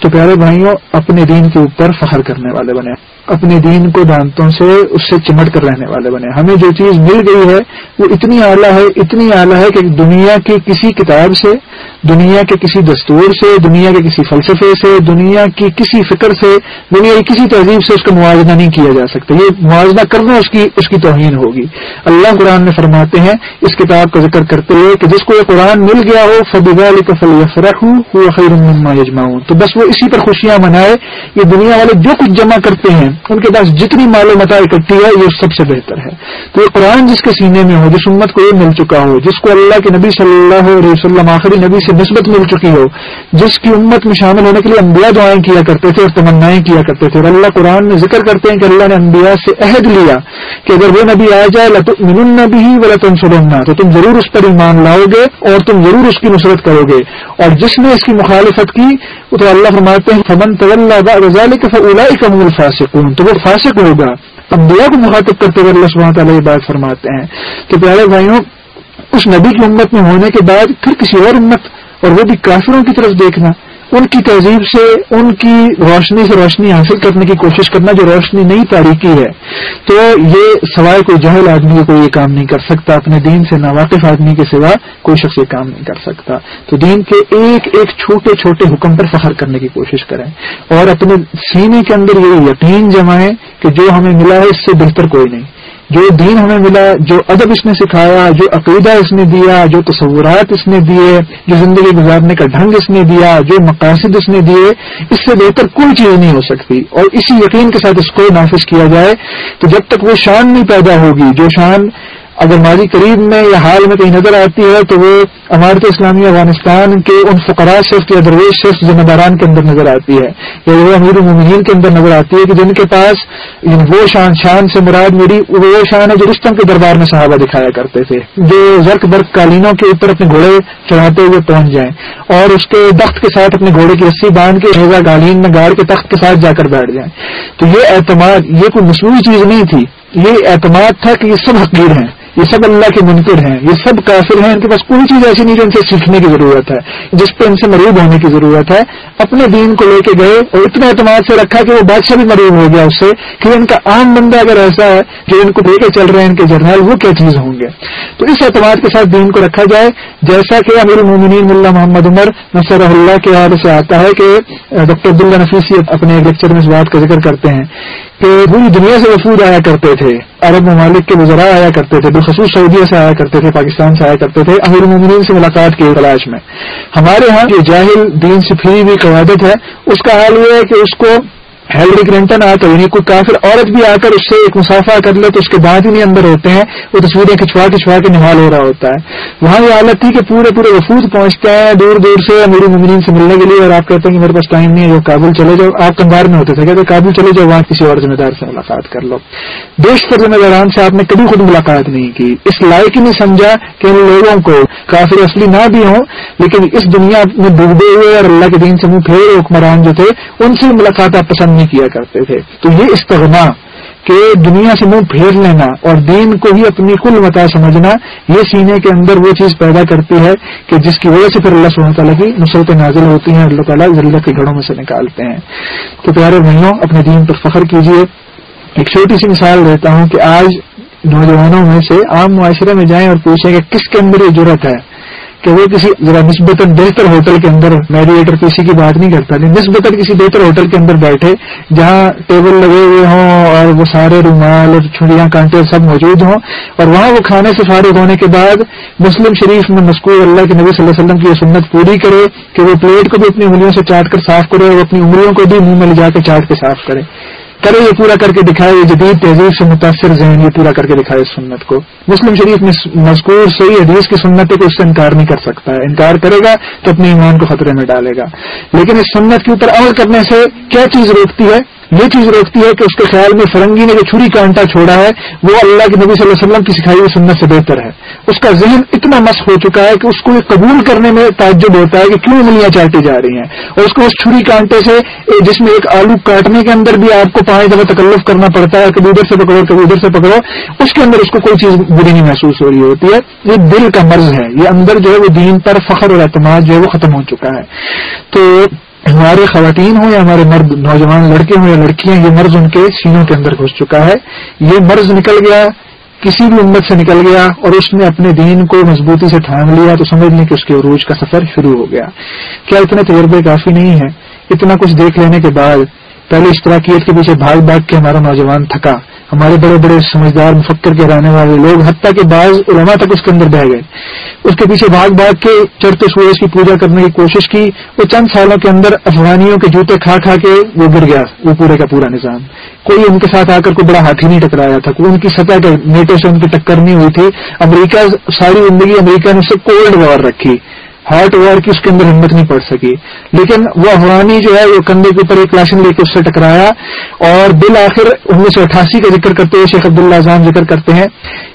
تو پیارے بھائیوں، اپنے دین کے اوپر فخر کرنے والے بنے۔ اپنے دین کو دانتوں سے اس سے چمٹ کر رہنے والے بنے۔ ہمیں جو چیز مل گئی ہے، وہ اتنی اعلیٰ ہے، اتنی اعلیٰ ہے کہ دنیا کی کسی کتاب سے، دنیا کے کسی دستور سے، دنیا کے کسی فلسفے سے، دنیا کی کسی فکر سے، دنیا کی کسی تہذیب سے اس کا موازنہ نہیں کیا جا سکتا۔ یہ موازنہ کرنا اس کی اس کی توہین ہوگی۔ اللہ قرآن میں فرماتے ہیں، اس کتاب کا ذکر کرتے ہوئے کہ جس کو یہ قرآن مل گیا ہو فبا فلیفرح ہوں خیر یجماؤں تو بس وہ اسی پر خوشیاں منائے یہ دنیا والے جو کچھ جمع کرتے ہیں، ان کے پاس جتنی مال و متا اکٹھی ہے، یہ سب سے بہتر ہے۔ تو یہ قرآن جس کے سینے میں ہو، جس امت کو یہ مل چکا ہو، جس کو اللہ کے نبی صلی اللہ علیہ وسلم، آخری نبی سے نسبت مل چکی ہو، جس کی امت میں شامل ہونے کے لیے انبیاء دعائیں کیا کرتے تھے اور تمنائیں کیا کرتے تھے۔ اور اللہ قرآن میں ذکر کرتے ہیں کہ اللہ نے انبیاء سے عہد لیا کہ اگر وہ نبی آ جائے من نبی ہی ولا تم سلنا تو تم ضرور اس پر ایمان لاؤ گے اور تم ضرور اس کی نصرت کرو گے۔ اور جس نے اس کی مخالفت کی تو اللہ فرماتے ہیں، فمن طلّہ رضال کے فلاح کا تو وہ فاسق ہوگا۔ انبیاء کو مخاطب کرتے ہوئے اللہ سبحانہ تعالیٰ یہ بات فرماتے ہیں کہ پیارے بھائیوں، اس نبی کی امت میں ہونے کے بعد پھر کسی اور امت اور وہ بھی کافروں کی طرف دیکھنا۔ ان کی تہذیب سے ان کی روشنی سے روشنی حاصل کرنے کی کوشش کرنا جو روشنی نئی تاریخی ہے، تو یہ سوائے کوئی جہل آدمی کو یہ کام نہیں کر سکتا، اپنے دین سے ناواقف آدمی کے سوا کوئی شخص یہ کام نہیں کر سکتا۔ تو دین کے ایک ایک چھوٹے چھوٹے حکم پر فخر کرنے کی کوشش کریں۔ اور اپنے سینے کے اندر یہ یقین جمائیں کہ جو ہمیں ملا ہے، اس سے بہتر کوئی نہیں۔ جو دین ہمیں ملا، جو ادب اس نے سکھایا، جو عقیدہ اس نے دیا، جو تصورات اس نے دیے، جو زندگی گزارنے کا ڈھنگ اس نے دیا، جو مقاصد اس نے دیے، اس سے بہتر کوئی چیز نہیں ہو سکتی۔ اور اسی یقین کے ساتھ اس کو نافذ کیا جائے تو جب تک وہ شان نہیں پیدا ہوگی، جو شان اگر ماضی قریب میں یا حال میں کہیں نظر آتی ہے، تو وہ عمارت اسلامی افغانستان کے ان فقراء شخص یا درویش شخص ذمہ داران کے اندر نظر آتی ہے، یا وہ امیر المین کے اندر نظر آتی ہے کہ جن کے پاس وہ شان شان سے مراد میری وہ شان ہے جو رشتم کے دربار میں صحابہ دکھایا کرتے تھے، جو زرک برق قالینوں کے اوپر اپنے گھوڑے چڑھاتے ہوئے پہنچ جائیں اور اس کے تخت کے ساتھ اپنے گھوڑے کی رسی باندھ کے ریزا قالین میں گاڑ کے تخت کے ساتھ جا کر بیٹھ جائیں۔ تو یہ اعتماد، یہ کوئی مصنوعی چیز نہیں تھی، یہ اعتماد تھا کہ یہ سب حقیر ہیں، یہ سب اللہ کے منکر ہیں، یہ سب کافر ہیں، ان کے پاس کوئی چیز ایسی نہیں جو ان سے سیکھنے کی ضرورت ہے، جس پہ ان سے مریض ہونے کی ضرورت ہے، اپنے دین کو لے کے گئے اور اتنے اعتماد سے رکھا کہ وہ بادشاہ بھی مریض ہو گیا اس سے کہ ان کا عام بندہ اگر ایسا ہے جو ان کو لے کے چل رہے ہیں ان کے جرنل وہ کیا چیز ہوں گے؟ تو اس اعتماد کے ساتھ دین کو رکھا جائے، جیسا کہ امیر المومنین اللہ محمد عمر نصر اللہ کے حوالے سے آتا ہے کہ ڈاکٹر عبداللہ نفیسی اپنے لیکچر میں اس بات کا ذکر کرتے ہیں۔ کہ پوری دنیا سے وفود آیا کرتے تھے۔ عرب ممالک کے وزراء آیا کرتے تھے، بالخصوص سعودیہ سے آیا کرتے تھے، پاکستان سے آیا کرتے تھے، امیر المومنین سے ملاقات کی تلاش میں۔ ہمارے ہاں یہ جاہل دین سے پھری ہوئی قیادت ہے۔ اس کا حال یہ ہے کہ اس کو ہیلری کلنٹن آ کر یعنی کوئی کافر عورت بھی آ کر اس سے ایک مسافہ کر لے تو اس کے بعد ہی نہیں اندر ہوتے ہیں، وہ تصویریں کھچوا کھچوا کے نمال ہو رہا ہوتا ہے۔ وہاں یہ حالت تھی کہ پورے پورے وفود پہنچتے ہیں، دور دور سے میری ممرین سے ملنے کے لیے اور آپ کہتے ہیں کہ میرے پاس ٹائم نہیں ہے وہ کابل چلے جاؤ۔ آپ کندھار میں ہوتے تھے، کہتے کابل چلے جاؤ، وہاں کسی اور ذمہ دار سے ملاقات کر لو۔ دیش کے ذمہ داران سے آپ نے کبھی خود ملاقات نہیں کی۔ اس لائق ہی نہیں سمجھا کہ ان لوگوں کو کافر اصلی نہ بھی ہوں، لیکن اس دنیا میں ڈوبے ہوئے اور اللہ کے دین سے منہ پھیرے حکمران جو تھے، ان سے ملاقات آپ پسند نہیں کیا کرتے تھے۔ تو یہ استغنا کہ دنیا سے منہ پھیر لینا اور دین کو ہی اپنی کل متا سمجھنا، یہ سینے کے اندر وہ چیز پیدا کرتی ہے کہ جس کی وجہ سے پھر اللہ سبحانہ تعالیٰ کی نصرت نازل ہوتی ہیں اللہ تعالیٰ ذلت کے گھڑوں میں سے نکالتے ہیں۔ تو پیارے بہنوں، اپنے دین پر فخر کیجیے ایک چھوٹی سی مثال دیتا ہوں کہ آج نوجوانوں میں سے عام معاشرے میں جائیں اور پوچھیں کہ کس کے اندر یہ ضرورت ہے۔ کہ وہ کسی ذرا نسبتاً بہتر ہوٹل کے اندر میڈیٹر پی کی بات نہیں کرتا، نہیں، نسبتاً کسی بہتر ہوٹل کے اندر بیٹھے جہاں ٹیبل لگے ہوئے ہوں اور وہ سارے رومال اور چھڑیاں، کانٹے سب موجود ہوں اور وہاں وہ کھانے سے فارغ ہونے کے بعد مسلم شریف میں مذکور اللہ کے نبی صلی اللہ علیہ وسلم کی یہ سنت پوری کرے کہ وہ پلیٹ کو بھی اپنی انگلیوں سے چاٹ کر صاف کرے اور اپنی انگلیوں کو بھی منہ میں لے جا کے چاٹ کے صاف کرے۔ کرے یہ پورا کر کے دکھائے، یہ جدید تہذیب سے متاثر ذہن یہ پورا کر کے دکھائے اس سنت کو۔ مسلم شریف میں مذکور صحیح حدیث کی سنت ہے کہ اس سے انکار نہیں کر سکتا۔ ہے انکار کرے گا تو اپنے ایمان کو خطرے میں ڈالے گا۔ لیکن اس سنت کے اوپر عمل کرنے سے کیا چیز روکتی ہے؟ یہ چیز روکتی ہے کہ اس کے خیال میں فرنگی نے جو چھری کانٹا چھوڑا ہے، وہ اللہ کے نبی صلی اللہ علیہ وسلم کی سکھائی ہوئی سنت سے بہتر ہے۔ اس کا ذہن اتنا مس ہو چکا ہے کہ اس کو یہ قبول کرنے میں تعجب ہوتا ہے کہ کیوں انگلیاں چاٹی جا رہی ہیں۔ اور اس کو اس چھری کانٹے سے جس میں ایک آلو کاٹنے کے اندر بھی آپ کو پانچ دفعہ تکلف کرنا پڑتا ہے، کبھی ادھر سے پکڑو، کبھی ادھر سے پکڑو، اس کے اندر اس کو کوئی چیز بری نہیں محسوس ہو رہی ہوتی ہے۔ یہ دل کا مرض ہے۔ یہ اندر جو ہے وہ دین پر فخر اور اعتماد جو ہے وہ ختم ہو چکا ہے۔ تو ہماری خواتین ہوں یا ہمارے مرد نوجوان لڑکے ہوں یا لڑکیاں، یہ مرض ان کے سینوں کے اندر گھس چکا ہے۔ یہ مرض نکل گیا، کسی بھی امت سے نکل گیا اور اس نے اپنے دین کو مضبوطی سے تھام لیا تو سمجھ لیں کہ اس کے عروج کا سفر شروع ہو گیا۔ کیا اتنے تجربے کافی نہیں ہے اتنا کچھ دیکھ لینے کے بعد پہلے اشتراکیت کے پیچھے بھاگ بھاگ کے ہمارا نوجوان تھکا۔ ہمارے بڑے بڑے سمجھدار، مفکر کے رہنے والے لوگ، حتیٰ کے بعض علماء تک اس کے اندر بہ گئے۔ اس کے پیچھے بھاگ بھاگ کے چڑھتے سورج کی پوجا کرنے کی کوشش کی۔ وہ چند سالوں کے اندر افغانیوں کے جوتے کھا کھا کے وہ گر گیا، وہ پورے کا پورا نظام۔ کوئی ان کے ساتھ آ کر کوئی بڑا ہاتھی نہیں ٹکرایا تھا۔ کوئی ان کی سطح کے نیٹے سے ان کی ٹکر نہیں ہوئی تھی۔ امریکہ، ساری زندگی امریکہ نے اس سے کولڈ وار رکھی۔ ہارٹ وار کی اس کے اندر ہمت نہیں پڑ سکی۔ لیکن وہ افغانی جو ہے، وہ کندھے کے اوپر ایک لاشن لے کے اس سے ٹکرایا۔ اور بالآخر انیس سو اٹھاسی کا ذکر کرتے ہوئے شیخ عبداللہ اعظم ذکر کرتے ہیں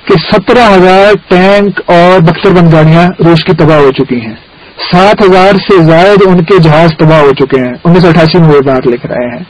کہ سترہ ہزار ٹینک اور بختر بند گاڑیاں روس کی تباہ ہو چکی ہیں۔ سات ہزار سے زائد ان کے جہاز تباہ ہو چکے ہیں۔ انیس سو اٹھاسی میں وہ بات لکھ رہے ہیں۔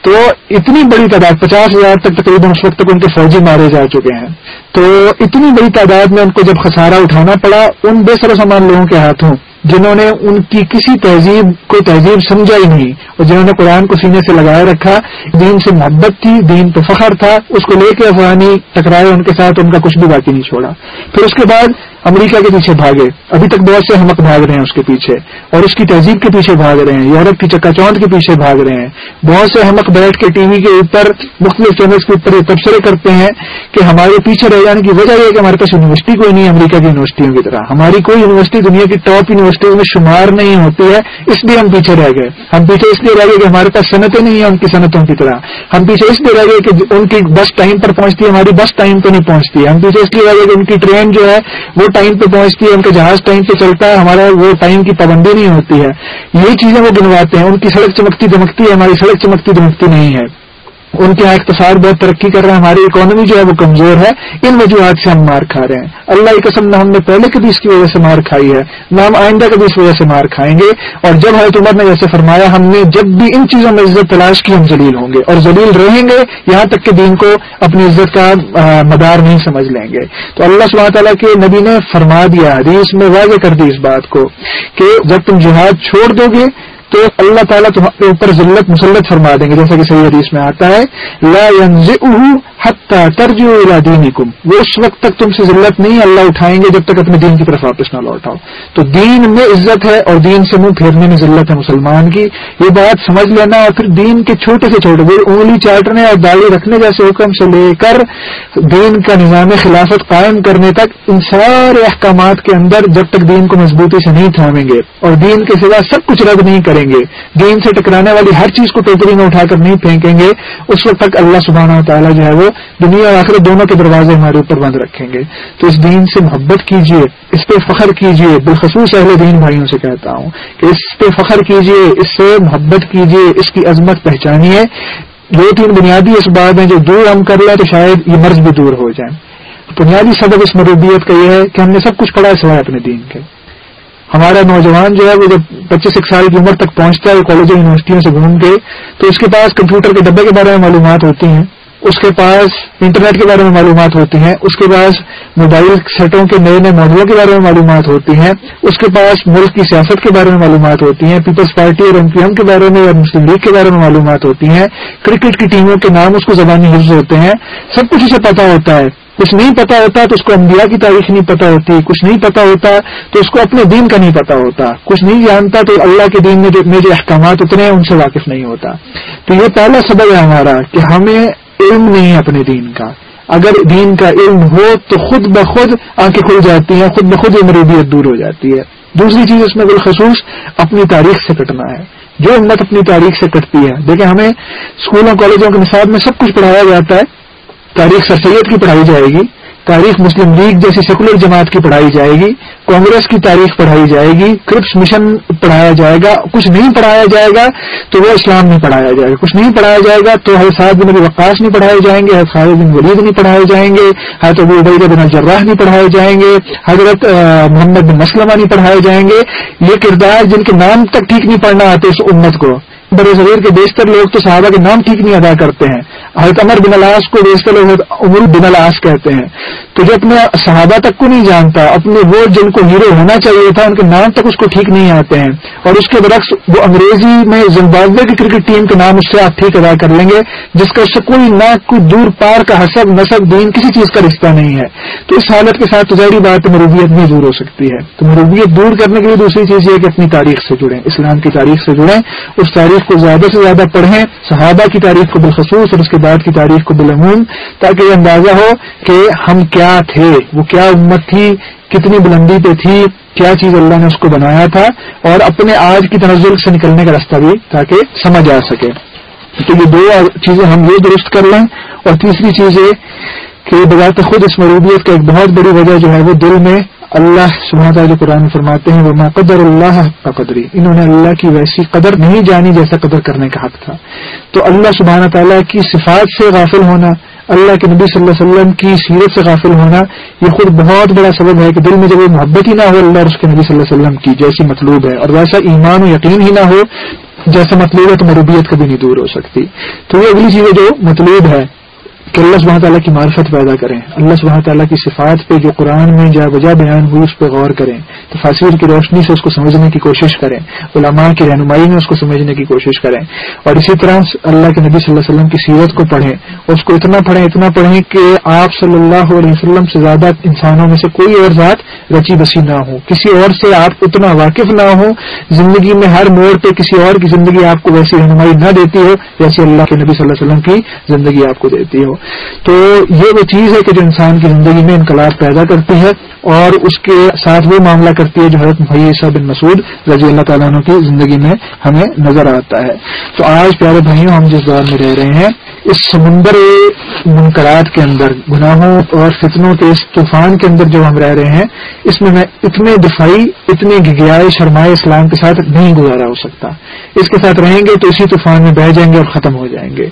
تو اتنی بڑی تعداد، پچاس ہزار تک تقریباً اس وقت تک ان کے فوجی مارے جا چکے ہیں۔ تو اتنی بڑی تعداد میں ان کو جب خسارہ اٹھانا پڑا، ان بے سر سامان لوگوں کے ہاتھوں، جنہوں نے ان کی کسی تہذیب کو تہذیب سمجھا ہی نہیں، اور جنہوں نے قرآن کو سینے سے لگائے رکھا، دین سے محبت تھی، دین پہ فخر تھا، اس کو لے کے افغانی ٹکرائے ان کے ساتھ، ان کا کچھ بھی باقی نہیں چھوڑا۔ پھر اس کے بعد امریکہ کے پیچھے بھاگے۔ ابھی تک بہت سے ہمک بھاگ رہے ہیں اس کے پیچھے، اور اس کی تہذیب کے پیچھے بھاگ رہے ہیں یورپ کی چکا چوند کے پیچھے بھاگ رہے ہیں۔ بہت سے ہمک بیٹھ کے ٹی وی کے اوپر، مختلف چینلس کے اوپر یہ تبصرے کرتے ہیں کہ ہمارے پیچھے رہ جانے کی وجہ یہ ہے کہ ہمارے پاس یونیورسٹی کوئی نہیں ہے امریکہ کی یونیورسٹیوں کی طرح۔ ہماری کوئی یونیورسٹی دنیا کی ٹاپ یونیورسٹیوں میں شمار نہیں ہوتی ہے، اس لیے ہم پیچھے رہ گئے۔ ہم پیچھے اس لیے رہ گئے کہ ہمارے پاس صنعتیں نہیں ہیں ان کی صنعتوں کی طرح۔ ہم پیچھے اس لیے رہ گئے کہ ان کی بس ٹائم پر پہنچتی ہے، ہماری بس ٹائم پہ نہیں پہنچتی ہے۔ ہم پیچھے اس لیے رہ گئے کہ ان کی ٹرین جو ہے، وہ ٹائم پہ پہنچتی ہے، ان کا جہاز ٹائم پہ چلتا ہے، ہمارا وہ ٹائم کی پابندی نہیں ہوتی ہے۔ یہ چیزیں وہ گنواتے ہیں، ان کی سڑک چمکتی دمکتی ہے، ہماری سڑک چمکتی دمکتی نہیں ہے۔ ان کے یہاں اقتصاد بہت ترقی کر رہے ہیں، ہماری اکانومی جو ہے وہ کمزور ہے۔ ان وجوہات سے ہم مار کھا رہے ہیں۔ اللہ کی قسم نہ ہم نے پہلے کبھی اس کی وجہ سے مار کھائی ہے، نہ ہم آئندہ کبھی اس وجہ سے مار کھائیں گے۔ اور جب حضرت عمر نے جیسے فرمایا، ہم نے جب بھی ان چیزوں میں عزت تلاش کی، ہم ذلیل ہوں گے۔ اور ذلیل رہیں گے، یہاں تک کہ دین کو اپنی عزت کا مدار نہیں سمجھ لیں گے۔ تو اللہ سبحانہ تعالیٰ کے نبی نے فرما دیا، حدیث میں واضح کر دی اس بات کو کہ جب تم جہاد چھوڑ دو گے تو اللہ تعالیٰ تمہارے اوپر ذلت مسلط فرما دیں گے، جیسا کہ صحیح حدیث میں آتا ہے، لا حتیٰ ترجو دینکم وہ اس وقت تک تم سے ذلت نہیں، اللہ اٹھائیں گے جب تک اپنے دین کی طرف واپس نہ لوٹاؤ تو دین میں عزت ہے اور دین سے منہ پھیرنے میں ذلت ہے مسلمان کی۔ یہ بات سمجھ لینا اور پھر دین کے چھوٹے سے چھوٹے، وہ انگلی چاٹنے اور داڑھی رکھنے جیسے حکم سے لے کر دین کا نظام خلافت قائم کرنے تک ان سارے احکامات کے اندر جب تک دین کو مضبوطی سے نہیں تھامیں گے اور دین کے سوا سب کچھ رد نہیں کریں گے۔ دین سے ٹکرانے والی ہر چیز کو ٹوکری میں اٹھا کر نہیں پھینکیں گے۔ اس وقت تک اللہ سبحانہ تعالیٰ جو ہے وہ دنیا اور آخر دونوں کے دروازے ہمارے اوپر بند رکھیں گے۔ تو اس دین سے محبت کیجیے اس پہ فخر کیجیے بالخصوص اہل دین بھائیوں سے کہتا ہوں کہ اس پہ فخر کیجیے اس سے محبت کیجیے اس کی عظمت پہچانیے۔ دو تین بنیادی اسباب ہیں جو دور ہم کر لیں تو شاید یہ مرض بھی دور ہو جائیں۔ بنیادی سبب اس مروبیت کا یہ ہے کہ ہم نے سب کچھ پڑھا ہے سوائے اپنے دین کے۔ ہمارا نوجوان جو ہے وہ جب پچیس ایک سال کی عمر تک پہنچتا ہے کالج یونیورسٹیوں سے گھوم کے، تو اس کے پاس کمپیوٹر کے ڈبے کے بارے میں معلومات ہوتی ہیں۔ اس کے پاس انٹرنیٹ کے بارے میں معلومات ہوتی ہیں، اس کے پاس موبائل سیٹوں کے نئے نئے ماڈلوں کے بارے میں معلومات ہوتی ہیں، اس کے پاس ملک کی سیاست کے بارے میں معلومات ہوتی ہیں، پیپلز پارٹی اور ایم پی ایم کے بارے میں اور مسلم لیگ کے بارے میں معلومات ہوتی ہیں، کرکٹ کی ٹیموں کے نام اس کو زبانی حفظ ہوتے ہیں، سب کچھ اسے پتا ہوتا ہے۔ کچھ نہیں پتا ہوتا تو اس کو انبیاء کی تاریخ نہیں پتا ہوتی، کچھ نہیں پتا ہوتا تو اس کو اپنے دین کا نہیں پتا ہوتا۔ کچھ نہیں جانتا تو اللہ کے دین میں جو احکامات اتنے ہیں ان سے واقف نہیں ہوتا۔ تو یہ پہلا سبب ہے ہمارا کہ ہمیں علم نہیں ہے اپنے دین کا۔ اگر دین کا علم ہو تو خود بخود آنکھیں کھل جاتی ہیں، خود بخود یہ مروبیت دور ہو جاتی ہے۔ دوسری چیز اس میں بالخصوص اپنی تاریخ سے کٹنا ہے۔ جو امت اپنی تاریخ سے کٹتی ہے۔ دیکھیں ہمیں اسکولوں کالجوں کے نصاب میں سب کچھ پڑھایا جاتا ہے۔ تاریخ سر سید کی پڑھائی جائے گی۔ تاریخ مسلم لیگ جیسی سیکولر جماعت کی پڑھائی جائے گی، کانگریس کی تاریخ پڑھائی جائے گی، کرپس مشن پڑھایا جائے گا، کچھ نہیں پڑھایا جائے گا تو وہ اسلام نہیں پڑھایا جائے گا۔ کچھ نہیں پڑھایا جائے گا تو حضرت بن وقاص نہیں پڑھائے جائیں گے، حضرت خالد بن ولید نہیں پڑھائے جائیں گے، حضرت ابو عبید بن الجراح نہیں پڑھائے جائیں گے، حضرت محمد بن مسلمہ نہیں پڑھائے جائیں گے۔ یہ کردار جن کے نام تک ٹھیک نہیں پڑھنا آتے اس امت کو۔ بر صغیر کے بیشتر لوگ تو صحابہ کے نام ٹھیک نہیں ادا کرتے ہیں۔ حضرت عمر بن الاس کو بیشتر لوگ عمر بن الاس کہتے ہیں۔ تو جو اپنے صحابہ تک کو نہیں جانتا، اپنے وہ جن کو ہیرو ہونا چاہیے تھا، ان کے نام تک اس کو ٹھیک نہیں آتے ہیں۔ اور اس کے برعکس وہ انگریزی میں زمبابوے کی کرکٹ ٹیم کے نام اس سے آپ ٹھیک ادا کر لیں گے، جس کا اس سے کوئی نہ کوئی دور پار کا حسب نصب دین، کسی چیز کا رشتہ نہیں ہے۔ تو اس حالت کے ساتھ ظاہری بات مروبیت بھی دور ہو سکتی ہے۔ تو مروبیت دور کرنے کے لیے دوسری چیز یہ کہ اپنی تاریخ سے جڑیں، اسلام کی تاریخ سے جڑیں۔ اس تاریخ کو زیادہ سے زیادہ پڑھیں، صحابہ کی تاریخ کو بالخصوص اور اس کے بعد کی تاریخ کو بالعموم، تاکہ یہ اندازہ ہو کہ ہم کیا تھے، وہ کیا امت تھی، کتنی بلندی پہ تھی، کیا چیز اللہ نے اس کو بنایا تھا، اور اپنے آج کی تنزل سے نکلنے کا راستہ بھی تاکہ سمجھ آ سکے۔ تو یہ دو چیزیں ہم یہ درست کر لیں۔ اور تیسری چیز یہ کہ بذات خود اس مروبیت کا ایک بہت بڑی وجہ جو ہے وہ دل میں اللہ سبحانہ تعالیٰ قرآن فرماتے ہیں وہ قدر اللہ کا قدری انہوں نے اللہ کی ویسی قدر نہیں جانی جیسا قدر کرنے کا حق تھا۔ تو اللہ سبحانہ تعالیٰ کی صفات سے غافل ہونا، اللہ کے نبی صلی اللہ علیہ وسلم کی سیرت سے غافل ہونا، یہ خود بہت بڑا سبب ہے کہ دل میں جب وہ محبت ہی نہ ہو، اللہ اور اس کے نبی صلی اللہ علیہ وسلم کی جیسی مطلوب ہے۔ اور ویسا ایمان و یقین ہی نہ ہو، جیسا مطلوب ہے تو مربیت کبھی نہیں دور ہو سکتی۔ تو یہ اگلی چیزیں جو مطلوب ہے۔ کہ اللہ سبحانہ تعالیٰ کی معرفت پیدا کریں۔ اللہ سبحانہ تعالیٰ کی صفات پہ جو قرآن میں جا وجہ بیان ہوئی اس پہ غور کریں۔ تفاصیر کی روشنی سے اس کو سمجھنے کی کوشش کریں۔ علماء کی رہنمائی میں اس کو سمجھنے کی کوشش کریں۔ اور اسی طرح اللہ کے نبی صلی اللہ علیہ وسلم کی سیرت کو پڑھیں۔ اس کو اتنا پڑھیں اتنا پڑھیں کہ آپ صلی اللہ علیہ وسلم سے زیادہ انسانوں میں سے کوئی اور ذات رچی بسی نہ ہو۔ کسی اور سے آپ اتنا واقف نہ ہو۔ زندگی میں ہر موڑ پہ کسی اور کی زندگی آپ کو ویسی رہنمائی نہ دیتی ہو، جیسے اللہ کے نبی صلی اللہ علیہ وسلم کی زندگی آپ کو دیتی ہو۔ تو یہ وہ چیز ہے کہ جو انسان کی زندگی میں انقلاب پیدا کرتی ہے اور اس کے ساتھ وہ معاملہ کرتی ہے جو حضرت محیثہ بن مسعود رضی اللہ تعالیٰ عنہ کی زندگی میں ہمیں نظر آتا ہے۔ تو آج پیارے بھائیوں، ہم جس دور میں رہ رہے ہیں، اس سمندر منقرات کے اندر، گناہوں اور فتنوں کے اس طوفان کے اندر جو ہم رہ رہے ہیں، اس میں میں اتنے دفاعی اتنے گگیائے شرمائے اسلام کے ساتھ نہیں گزارا ہو سکتا۔ اس کے ساتھ رہیں گے تو اسی طوفان میں بہ جائیں گے اور ختم ہو جائیں گے۔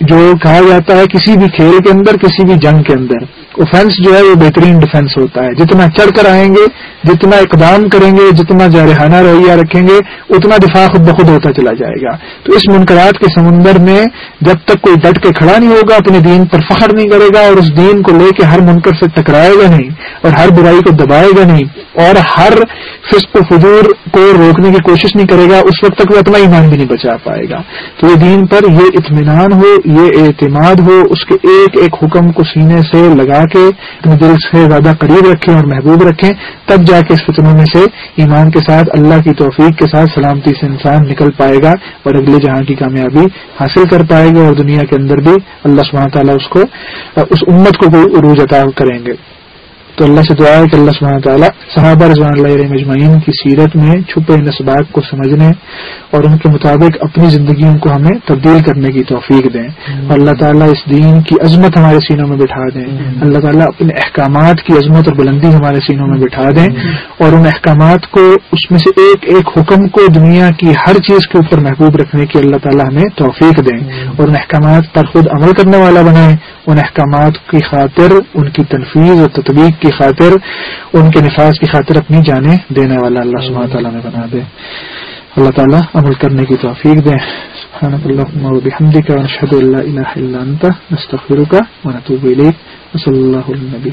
جو کہا جاتا ہے، کسی بھی کھیل کے اندر، کسی بھی جنگ کے اندر اوفینس جو ہے وہ بہترین ڈیفینس ہوتا ہے۔ جتنا چڑھ کر آئیں گے، جتنا اقدام کریں گے، جتنا جارحانہ رویہ رکھیں گے، اتنا دفاع خود بخود ہوتا چلا جائے گا۔ تو اس منقرات کے سمندر میں جب تک کوئی ڈٹ کے کھڑا نہیں ہوگا، اپنے دین پر فخر نہیں کرے گا اور اس دین کو لے کے ہر منکر سے ٹکرائے گا نہیں اور ہر برائی کو دبائے گا نہیں اور ہر فسق و فجور کو روکنے کی کوشش نہیں کرے گا، اس وقت تک وہ اپنا ایمان بھی نہیں بچا پائے گا۔ تو یہ دین پر یہ اطمینان ہو، یہ اعتماد ہو، اس کے ایک ایک حکم کو سینے سے لگا کے اپنے دل سے زیادہ قریب رکھے رکھیں اور محبوب رکھیں، تب جا کے اس فتنوں میں سے ایمان کے ساتھ، اللہ کی توفیق کے ساتھ سلامتی سے انسان نکل پائے گا اور اگلے جہاں کی کامیابی حاصل کر پائے گا اور دنیا کے اندر بھی اللہ سبحانہ تعالیٰ اس کو، اس امت کو کوئی عروج عطا کریں گے۔ تو اللہ سے دعا ہے کہ اللہ سبحانہ تعالیٰ صحابہ رضوان اللہ علیہ مجمعین کی سیرت میں چھپے نسبات کو سمجھنے اور ان کے مطابق اپنی زندگیوں کو ہمیں تبدیل کرنے کی توفیق دیں۔ اور اللہ تعالیٰ اس دین کی عظمت ہمارے سینوں میں بٹھا دیں۔ اللہ تعالیٰ اپنے احکامات کی عظمت اور بلندی ہمارے سینوں میں بٹھا دیں۔ اور ان احکامات کو اس میں سے ایک ایک حکم کو دنیا کی ہر چیز کے اوپر محبوب رکھنے کی اللہ تعالیٰ ہمیں توفیق دیں۔ اور ان احکامات پر خود عمل کرنے والا بنائیں۔ ان احکامات کی خاطر، ان کی تنفیذ اور تطبیق کی خاطر، ان کے نفاذ کی خاطر اپنی جانیں دینے والا اللہ سبحانہ تعالیٰ نے بنا دے۔ اللہ تعالیٰ عمل کرنے کی توفیق دیں سبحانك اللهم وبحمدك ونشهد ان لا اله الا انت نستغفرك ونتوب اليك وصلى الله على النبي